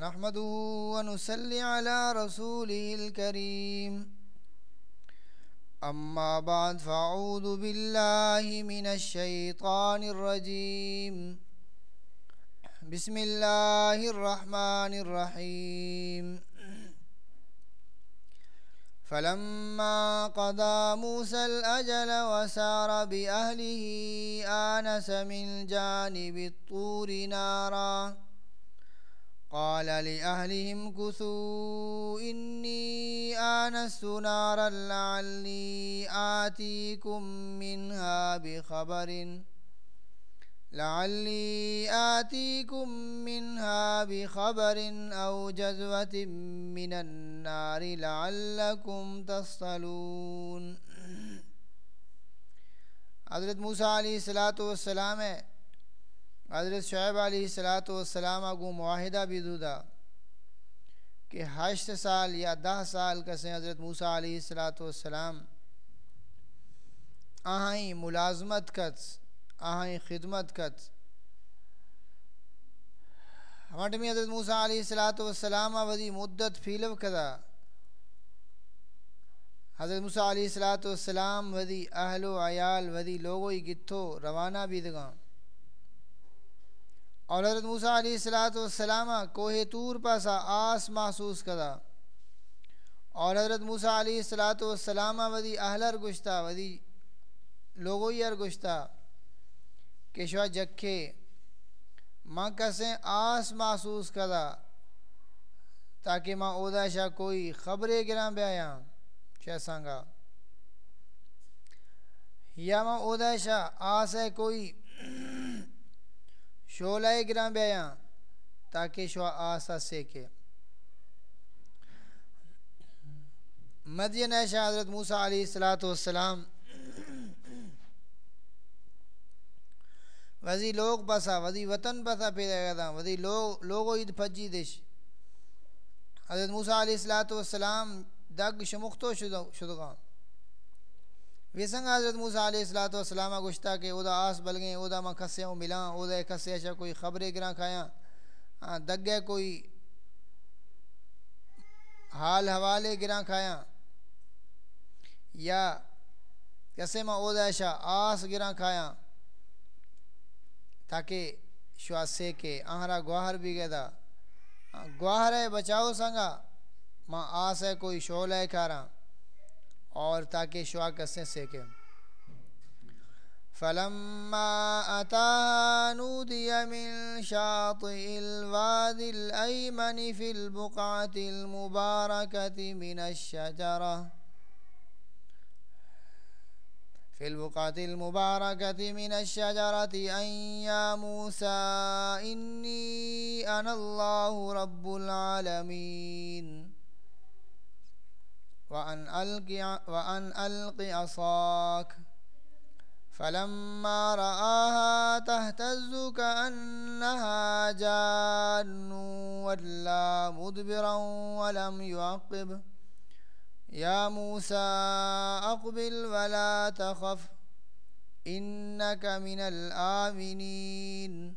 نحمده ونصلي على رسوله الكريم. أما بعد فأعوذ بالله من الشيطان الرجيم. بسم الله الرحمن الرحيم. فلما قضى موسى الأجل وسار بأهله آنس من جانب الطور نارا. قال لأهلهم كثوا إني آنست نارا لعلي آتيكم منها بخبر. لعلي آتيكم منها بخبر أو جزوة من النار لعلكم تصطلون حضرت موسیٰ علیہ السلاۃ والسلام ہے حضرت شعیب علیہ السلاۃ والسلام اگو معاہدہ بھی دودا کہ ہشت سال یا دہ سال کسیں حضرت موسیٰ علیہ السلاۃ والسلام آہیں ملازمت کت آہیں خدمت کت۔ ہمٹمی حضرت موسیٰ علیہ السلاۃ والسلام ودی مدت فیلو کدا۔ حضرت موسیٰ علیہ السلاۃ والسلام ودی اہل و عیال ودی لوگوئی گتھو، روانہ بھی دگاں۔ اور حضرت موسیٰ علیہ السلاۃ والسلام کوہ تور پاسا آس محسوس کدا۔ اور حضرت موسیٰ علیہ السلاۃ والسلام ودی اہلر گشتہ ودی لوگوئی ار گشتہ جکھے۔ ماں کسیں آس محسوس کدا تاکہ ماں اودا شاہ کوئی خبریں گراں بے آیا شاہ سانگا۔ یا ماں اودا شاہ آس ہے کوئی شولہ گراں بے تاکہ شوا آسا سیکے مدین شاہ حضرت موسیٰ علیہ السلام وزی لوگ بسا، وزی وطن بسا پیدا کرتا وزی لوگ لوگو عید پھجی دش حضرت موسیٰ علیہ السلام والسلام دگ شمختو شدگان ویسنگ حضرت موسیٰ علیہ السلام والسلام گشتا کہ او دا آس بلگیں او دا ماں کھسے ہوں ملان او دا کھسے اچھا کوئی خبریں گران کھایا ہاں، دگ گئے کوئی حال حوالے گران کھایا یا کسے ماں او دا اچھا آس گران کھایا تاکہ شوا سے کے آہرا گواہر بھی گئے دا ہاں، گواہر ہے، بچاؤ سنگا۔ ماں آس ہے، کوئی شول ہے کھارا اور تاکہ کسے سے کے فلما أتاها نودي من شاطئ الوادي الأيمن في البقعة المباركة من الشجرة في البقعة المباركة من الشجرة أن يا موسى إني أنا الله رب العالمين وأن ألق وأن ألق عصاك فلما رآها تهتز كأنها جان ولا مدبرا ولم يعقب. يا موسى أقبل ولا تخف، إنك من الآمنين.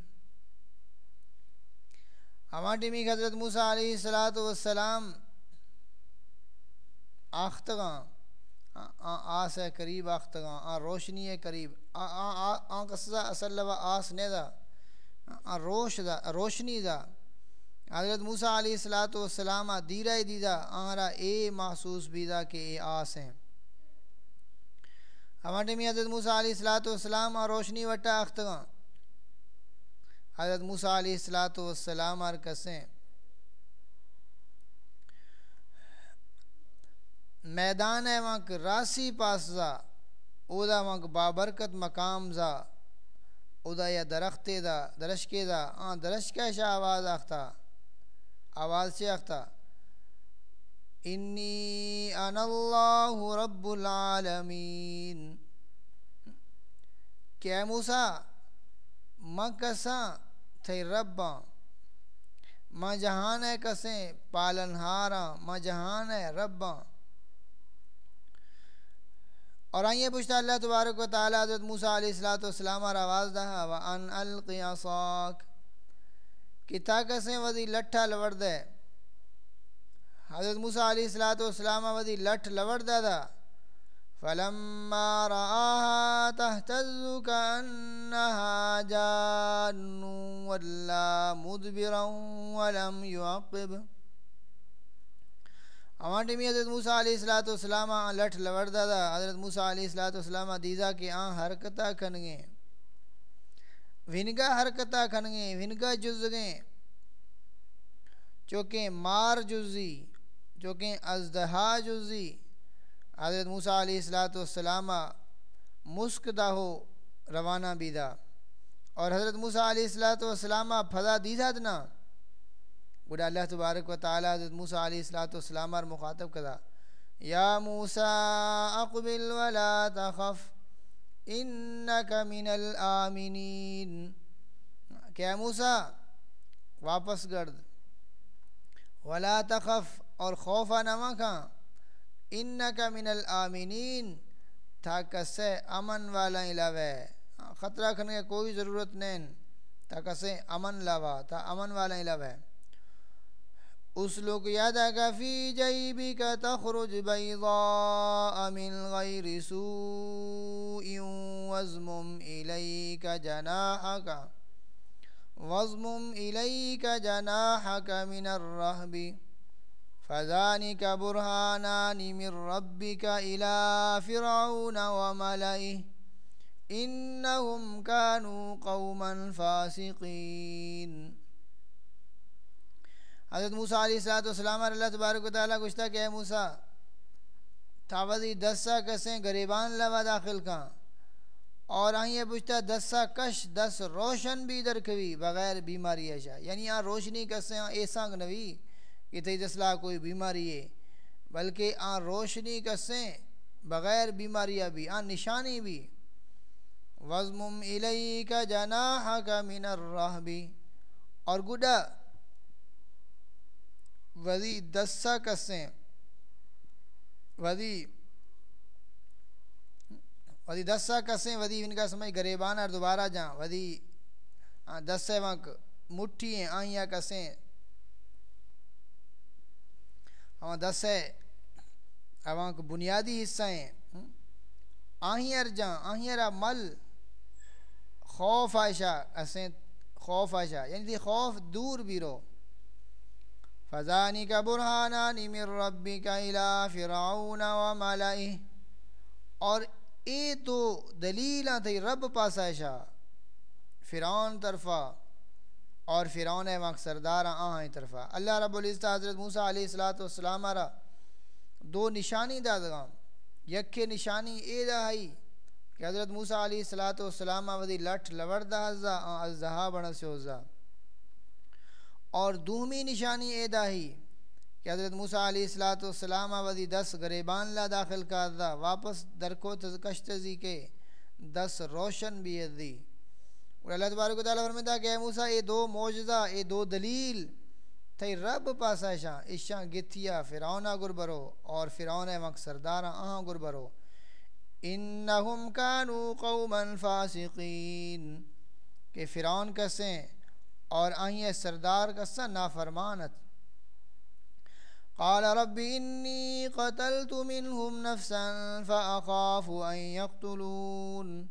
ہمارے میں حضرت موسیٰ علیہ السلام والسلام آختگاں آس ہے قریب آختگاں آ روشنی ہے قریب آ قصہ اصل لبا آس نے دا آ روش دا، روشنی دا۔ حضرت موسیٰ علیہ السلاۃ والسلام دیرہ دیدہ آہرا اے محسوس بیدہ کہ اے آس ہیں۔ ہمارے میں حضرت موسیٰ علیہ السلاۃ والسلام روشنی وٹا اختگاں حضرت موسیٰ علیہ السلاۃ والسلام اور کسیں۔ میدان ہے وہاں راسی پاس زا، اودا وہاں بابرکت مقام زا، اودا یا درخت دا درشکے دا، آن درشکہ شاہ آواز آختا، آواز سے اختہ انی انا اللہ رب العالمین. کہ موسیٰ، ماں کساں تھے رباں ماں جہان ہے کسیں پالنہاراں ماں جہان ہے رباں اور آئیے پوچھتا اللہ تبارک و تعالیٰ حضرت موسیٰ علیہ السلام اور آواز دہا، وَأَنْ أَلْقِ عَصَاكَ کہ کسیں وزی لٹھا لورد ہے حضرت موسیٰ علیہ السلام والسلام وزی لٹھ لورد دا۔ فلما رآها تهتز كأنها جان ولا مدبرا ولم يعقب۔ امان ٹیمی حضرت موسیٰ علیہ السلام والسلام لٹھ لورد دا۔ حضرت موسیٰ علیہ السلام والسلام دیزا کہ آن حرکتا کھنگیں ونگا حرکتا کھنگیں ونگا جزگیں۔ چونکہ مار جزی چونکہ ازدہا جزی حضرت موسیٰ علیہ السلام والسلام مسک دا ہو، روانہ بیدا اور حضرت موسیٰ علیہ السلام والسلام فضا دیدہ دنا۔ گوڑا اللہ تبارک و تعالی حضرت موسیٰ علیہ السلام اور مخاطب کدا یا موسیٰ، اقبل ولا تخف انکا من الامنین کیا موسیٰ؟ واپس گرد ولا تخف اور خوفا نہ کھاں انکا من الامنین تھا کسے امن والا علاوہ ہاں، خطرہ کھنے کوئی ضرورت نہیں۔ تھا کسے امن لاوا تھا امن والا علاوہ اسلک یدک فی جیبک تخرج بیضاء من غیر سوء وزمم الیک جناحک وزمم الیک جناحک من الرحب فذانک برہانان من ربک الى فرعون وملئه انہم کانوا قوما فاسقین۔ حضرت موسیٰ علیہ السلام اللہ تبارک و تعالیٰ گشتہ کہ اے موسیٰ تھاوزی دسا کسیں گریبان لوا داخل کھاں اور آئیں پوچھتا دسا کش، دس روشن بھی در کبھی بغیر بیماری ایشا یعنی آن روشنی کسیں آن ایسانگ نوی، کہ تی دسلا کوئی بیماری ہے۔ بلکہ آن روشنی کسیں، بغیر بیماری بھی، آن نشانی بھی۔ وزمم الیک جناحک من الرحبی اور گڈا ودی دسا کسیں ودی ودی دسا کسیں ودی ان کا سمجھ گریبان اور دوبارہ جاں ودی دسے وانک مٹھی ہیں، آئیاں کسیں۔ ہم دسے اوانک بنیادی حصہ ہیں۔ آہیر جاں آہیر مل، خوف آئشہ اسیں خوف آئشہ یعنی دی خوف دور بھی رو۔ فذانک برہانان من ربک الى فرعون وملائه اور اے تو دلیلہ تھی رب پاسا فرعون طرفا اور فرعون وقت سردار آہیں طرفا۔ اللہ رب العزت حضرت موسیٰ علیہ السلام را دو نشانی دادگاں یکے نشانی اے دہائی کہ حضرت موسیٰ علیہ السلام ودی لٹھ لوردہ ازا ازدہا بڑا سے ہوزا اور دومی نشانی اے داہی کہ حضرت موسیٰ علیہ السلام والسلام وزی دس گریبان لا داخل دا واپس درکو تزکشتزی کے دس روشن بھی دی اور اللہ تبارک و تعالیٰ فرمتا کہ اے موسیٰ، اے دو موجزہ اے دو دلیل تھی رب پاسا شاں اشاں گتھیا فرعونہ گربرو اور فرعون وقت سردارہ، آہاں گربرو۔ انہم کانو قوما فاسقین۔ کہ فرعون کسیں اور آئیں سردار کا سا نافرمانت قال رب انی قتلت منهم نفسا فأخاف أن يقتلون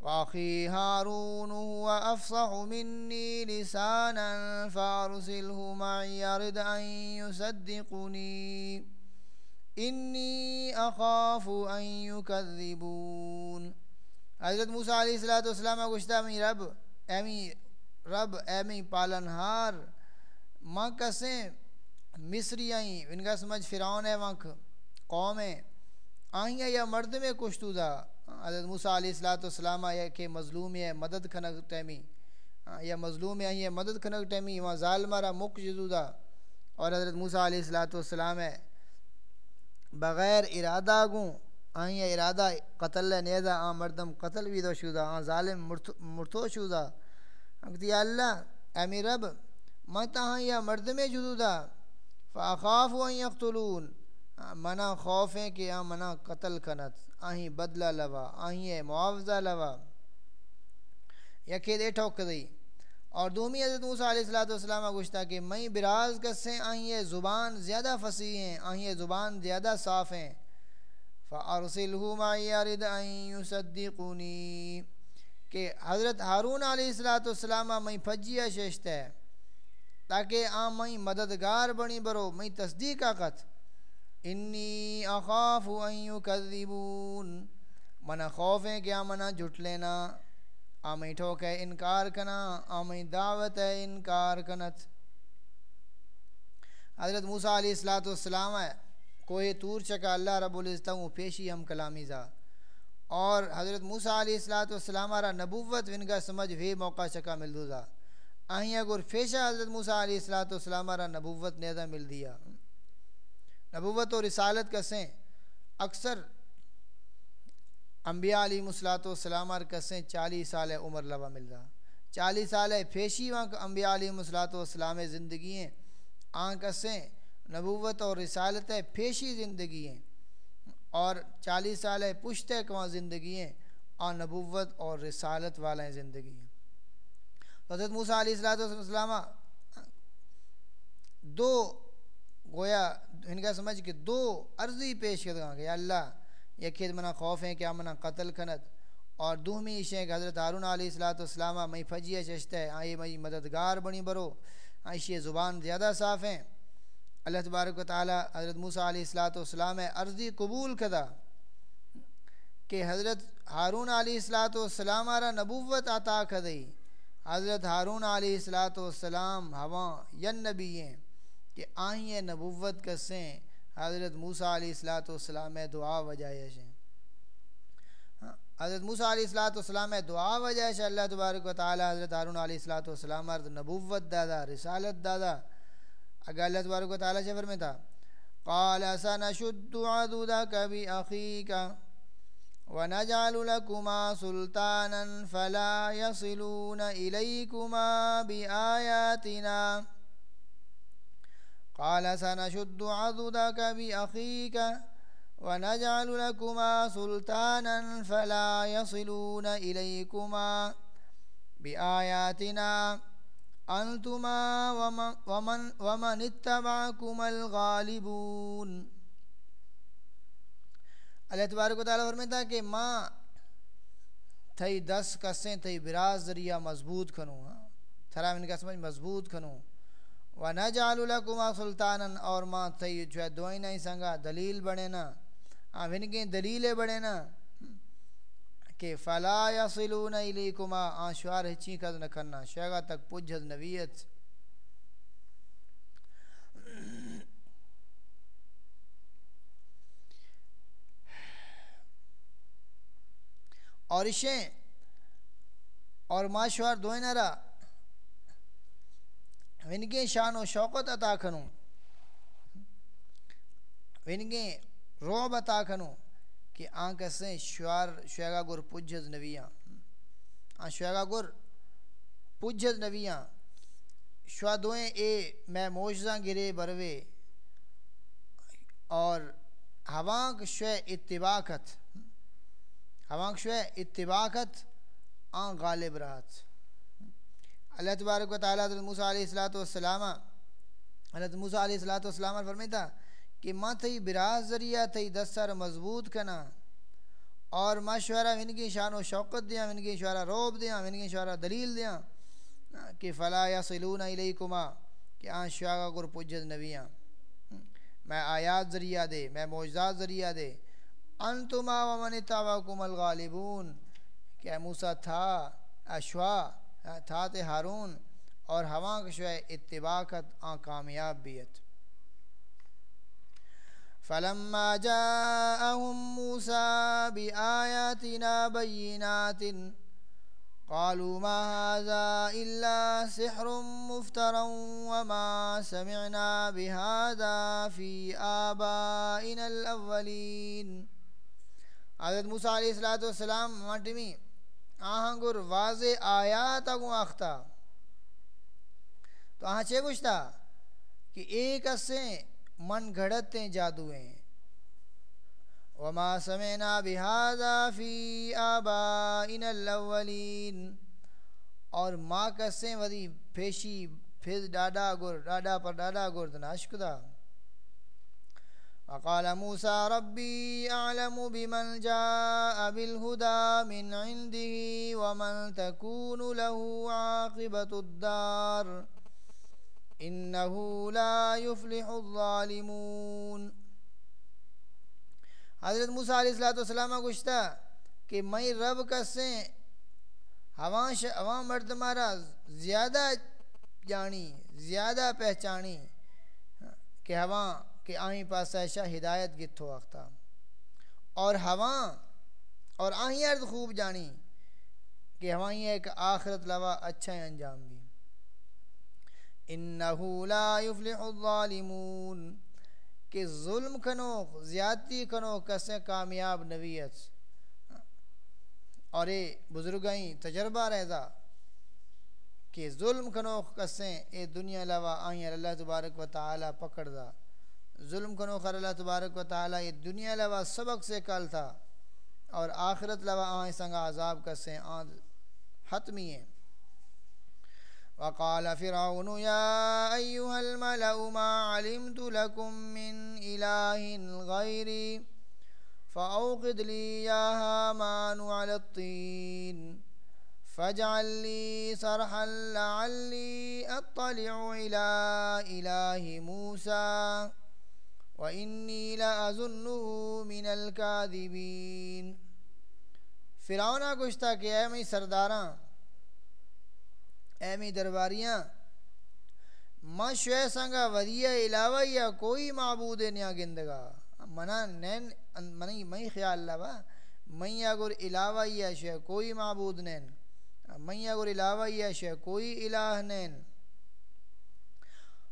وأخي هارون هو أفصح مني لسانا فأرسله معي يرد أن يصدقني إني أخاف أن يكذبون حضرت موسیٰ علیہ السلام گوشتا میں رب امی رب ایمی پالنہار ماں کسیں مصری آئیں، ان کا سمجھ فرعون ہے وہاں قومیں آئیں یا مرد میں کشتو دا۔ حضرت موسیٰ علیہ السلام یا کہ مظلوم ہے، مدد کھنک ٹیمی۔ یا مظلوم ہے یہ مدد کھنک ٹیمی، وہاں ظالمہ را مک جزو دا۔ اور حضرت موسیٰ علیہ السلام ہے، بغیر ارادہ گوں، آئیں ارادہ قتل نیدہ آن مردم قتل بھی دو شدہ آن ظالم مرتو شدہ اگتی اللہ امی رب میں تہاں یا مرد میں جدودا، فاخاف وان یقتلون۔ ہاں، منا خوف ہے کہ آ منا قتل کنت۔ آہیں بدلہ لوا، آہیں معاوضہ لوا۔ یکی دے ٹھوک دی اور دومی حضرت موسیٰ علیہ السلام والسلام گوشتا کہ میں براز کسیں آئیں زبان زیادہ فصیح ہیں آئیں زبان زیادہ صاف ہیں۔ فَأَرْسِلْهُ مَعِي أَن يُصَدِّقُونِي کہ حضرت ہارون علیہ السلام میں پھجیا ششت ہے تاکہ آم میں مددگار بنی برو میں تصدیق آقت انی اخاف ان یکذبون منا خوف ہے کہ منا جھٹ لینا۔ آمیں ٹھوک ہے انکار کنا آمیں دعوت ہے انکار کنت۔ حضرت موسیٰ علیہ السلام ہے کوئی تور چکا، اللہ رب العزت ہوں، پیشی ہم کلامی زا۔ اور حضرت موسیٰ علیہ السلام آرہ نبوت ون کا سمجھ بھی موقع چکا مل دو زا آہیں اگر فیشہ حضرت موسیٰ علیہ السلام آرہ نبوت نیدہ مل دیا۔ نبوت و رسالت کسیں؟ اکثر انبیاء علیہ مسلاط و کسیں چالیس سال عمر لبا مل رہا چالیس سال پیشی وہاں انبیاء علیہ مسلاط و زندگی ہیں۔ آن کسیں نبوت اور رسالت پیشی زندگی ہیں۔ اور چالیس سال پشت کواں زندگی ہیں اور نبوت اور رسالت والا زندگی ہیں۔ حضرت موسیٰ علیہ السلام دو گویا، ان کا سمجھ کہ دو عرضی پیش کر گا کہ اللہ یک منا خوف ہیں، کیا منا قتل کنت؟ اور دوہمی عشیں کہ حضرت ہارون علیہ السلاۃ والسلام، میں فجیہ چشت ہے آئی مئی مددگار بنی برو۔ عائشی زبان زیادہ صاف ہیں۔ اللہ تبارک و تعالی حضرت موسیٰ علیہ السلاۃ والسلام عرضی قبول کدا کہ حضرت ہارون علیہ السلاۃ والسلام آرہ نبوت عطا کھدئی حضرت ہارون علیہ السلاۃ والسلام ہوا ین نبی ہیں کہ آئیں نبوت کسیں حضرت موسیٰ علیہ السلاۃ والسلام دعا وجائش ہیں ہاں، حضرت موسیٰ علیہ السلاۃ والسلام دعا وجائش اللہ تبارک و تعالی حضرت عارون علیہ السلاۃ والسلام عرض نبوت دادا رسالت دادا اگر اللہ تبارک و تعالی شفر تھا قال سنشد عدودك بأخيك ونجعل لكما سلطانا فلا يصلون إليكما بآياتنا. قال سنشد عضدك بأخيك ونجعل لكما سلطانا فلا يصلون إليكما بآياتنا. أنتما ومن, ومن, ومن اتبعكما الغالبون. اللہ تبارک و تعالیٰ فرمائتا ہے کہ ماں تھئی دس کسیں تھئی براز ذریعہ مضبوط کھنوں ہاں؟ تھرا ان کا سمجھ مضبوط کھنوں وَنَجْعَلُ لَكُمَا سُلْطَانًا اور ماں تھی جو ہے دوئی نہیں سنگا دلیل بڑھے نا۔ آن کے دلیلے بڑھے نا۔ کہ فَلَا يَصِلُونَ إِلِيكُمَا، آن شوار ہچی کد نکھنا شیگا تک پجھد نویت اور اشیں اور ماں شوار دوئی نہ رہا ونگے شان و شوقت عطا کھنوں ونگے روب عطا کھنوں کہ آن کسیں شوار شویگا گر پجھز نویاں آن شویگا گر پجھز نویاں شوا دوئیں، اے میں موجزاں گرے بروے۔ اور ہوانک شوے اتباکت ہوانک شوے اتباکت آن غالب رات اللہ تبارک و تعالیٰ حضرت موسیٰ علیہ السلام والسلام حضرت موسیٰ علیہ السلام والسلام فرمیتا کہ ماں تھی براز ذریعہ تھی دس سر مضبوط کنا۔ اور ماں ان کی شان و شوقت دیا ان کی شعرہ روب دیا ان کی شعرہ دلیل دیا کہ فلا یا سلون علیکما کہ آن شعرہ گر پجد نبیاں۔ میں آیات ذریعہ دے، میں موجزات ذریعہ دے۔ انتما ومن تاواکم الغالبون، کہ موسیٰ تھا اشوا تھا تے ہارون، اور ہوا کشوے اتباقت آن کامیاب بیت۔ فلما جاءهم موسى بآياتنا بينات قالوا ما هذا إلا سحر مفترا وما سمعنا بهذا في آبائنا الأولين حضرت موسیٰ علیہ السلام مٹمی آہاں گر واضح آیات اگو آختا تو آہاں چھے گوشتا کہ ایک اسیں من گھڑتے جادویں وما سمعنا بهذا في آبائنا الاولین اور ماں کسیں ودی پھیشی، پھر ڈاڈا گر ڈاڈا پر ڈاڈا گر دناشک دا وقال موسى ربي أعلم بمن جاء بالهدى من عنده ومن تكون له عاقبة الدار۔ إنه لا يفلح الظالمون. حضرت موسیٰ علیہ السلام گشتا کہ میں رب کسیں ہواں مرد مارا زیادہ جانی، زیادہ پہچانی، کہ ہواں، کہ آہیں پاس ایشا ہدایت گتھو آختا۔ اور ہواں، اور آہیں ارد خوب جانی کہ ہوائیں ایک آخرت لوا اچھا انجام بھی انہو لا یفلح الظالمون، کہ ظلم کنو، زیادتی کنو کسے کامیاب نویت اور اے بزرگائیں تجربہ رہتا کہ ظلم کنو کسیں اے دنیا لوا آئیں اللہ تبارک و تعالی پکڑ دا۔ ظلم کنو خر اللہ تبارک و تعالی، یہ دنیا لوا سبق سے کل تھا، اور آخرت لوا آئیں، سنگا عذاب کسیں آن حتمی ہیں وقال فرعون، يا أيها الملأ، ما علمت لكم من إله غيري؟ فأوقد لي يا هامان على الطين، فاجعل لي صرحا لعلي أطلع إلى إله موسى، وَإِنِّي لَأَظُنُّهُ مِنَ الْكَاذِبِينَ. فرعونہ گشتا کہ، اے میں سرداراں اے میں درباریاں۔ ما شوئے سنگا ودیہ علاوہ یا کوئی معبود نیا گندگا منا نین، منی میں خیال لوا میں اگر علاوہ یا شوئے کوئی معبود نین۔ میں اگر علاوہ یا شوئے کوئی الہ نین۔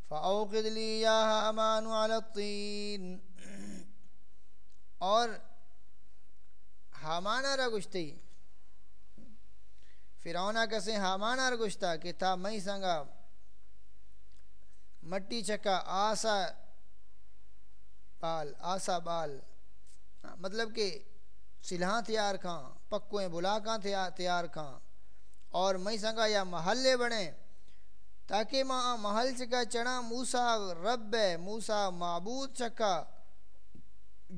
فأوقد لي يا هامان على الطين اور ہامانا را گشتی۔ فیرونا کسے ہامانا را کہ تھا میں سنگا مٹی چکا آسا بال آسا بال۔ مطلب کہ سلہاں تیار کھاں، پکویں بلا کھاں تیار کھاں۔ اور میں سنگا یا محلے بڑھیں تاکہ ماں محل چکا چنا موسا رب ہے موسا معبود چکا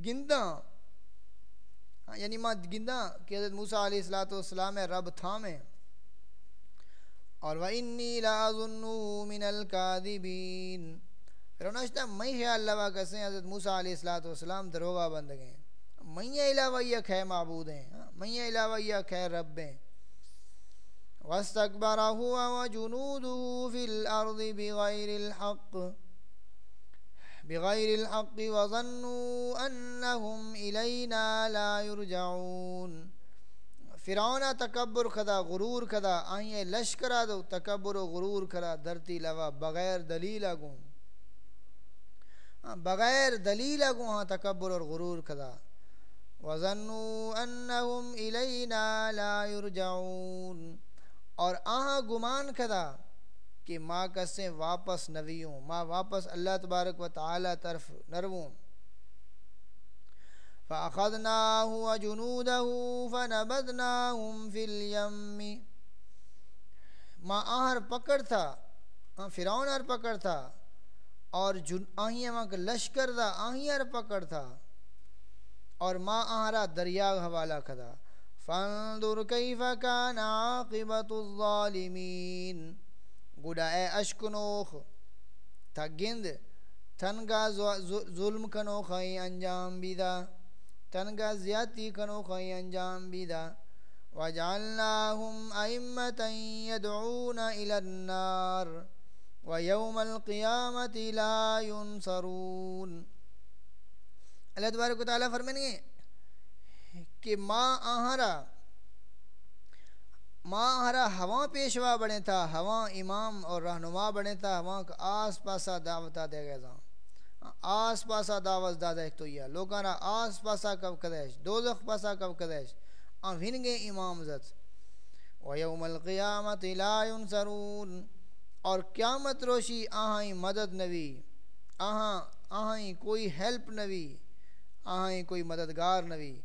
گندا یعنی ماں گندا کہ حضرت موسا علیہ السلاۃ والسلام ہے، رب تھامے۔ اور وَإِنِّي لَأَظُنُّ مِنَ الْكَاذِبِينَ۔ پھر انہوں نے میں خیال لوا کسے حضرت موسیٰ علیہ السلام دروگا بند گئے میں علاوہ یہ خیر معبود ہیں۔ ہاں، میں علاوہ یہ خیر رب ہیں۔ واستكبر هو وجنوده في الأرض بغير الحق۔ بغير الحق وظنوا أنهم إلينا لا يرجعون۔ فرعون تکبر کھدا، غرور کھدا آئیں لشکرا دو، تکبر و غرور کھدا درتی لوا، بغیر دلیل اگوں ہاں، بغیر دلیل اگوں ہاں تکبر اور غرور کھدا۔ وظنوا انہم الینا لا يرجعون۔ اور آہاں گمان کدا کہ ماں کسیں واپس نویوں ماں واپس اللہ تبارک و تعالی طرف نرووں۔ فَأَخَذْنَاهُ وَجُنُودَهُ فَنَبَذْنَاهُمْ فِي الْيَمِّ. ماں آہر پکڑ تھا فیرون ہر پکڑ تھا، اور آہیاں ماں لشکر دا آہیاں پکڑ تھا، اور ماں آہرا دریا حوالہ کھدا۔ فانظر كيف كان عاقبة الظالمين گوڑا، اے اشکنوخ، تھا گند تنگا ظلم کنو خائی انجام بیدا تنگا زیادتی کنو خائی انجام بیدا. وجعلناهم أئمة يدعون إلى النار ويوم القيامة لا ينصرون اللہ تبارک و تعالیٰ فرمائیں گے کہ ماں آہرا ماں آہرا ہوا پیشوا بنے تھا، ہوا امام اور رہنما بنے تھا ہوا آس پاسا دعوتا دے گئے تھا۔ آس پاسا دعوت دادا ایک تو یہ لوگاں آس پاسا کب کدیش، دوزخ پاسا کب کدیش۔ آن ہنگے امام زد وَيَوْمَ الْقِيَامَةِ لَا يُنصَرُونَ۔ اور قیامت روشی آہائیں مدد نوی آہاں آہائیں کوئی ہیلپ نوی آہائیں کوئی مددگار نوی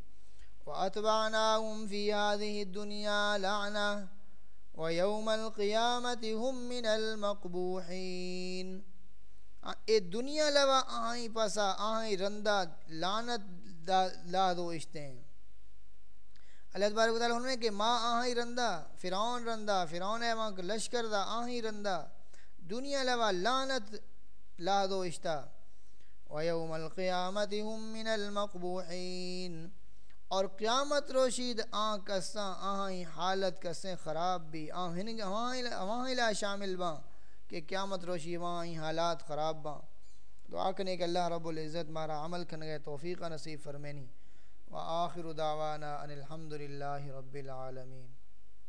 وأتبعناهم في هذه الدنيا لعنة۔ وَيَوْمَ الْقِيَامَةِ هُمْ مِنَ الْمَقْبُوحِينَ۔ اے دنیا لوا آہیں پسا آہیں رندہ لانت لا دو اشتے ہیں۔ اللہ تبارک و تعالیٰ انہوں نے کہ ماں آہیں رندہ، فرعون رندہ، فرعون ہے وہاں لشکر دا آہیں رندہ۔ دنیا لوا لانت لا دو اشتہ وَيَوْمَ الْقِيَامَةِ هُمْ مِنَ الْمَقْبُوحِينَ۔ اور قیامت روشید آن کساں آہیں حالت کسیں خراب بھی آہیں لا شامل باں کہ قیامت روشی وہاں حالات خراب باں دعا کرنے کہ اللہ رب العزت مارا عمل کن گئے توفیق نصیب فرمینی۔ وآخر دعوانا ان الحمد رب العالمین۔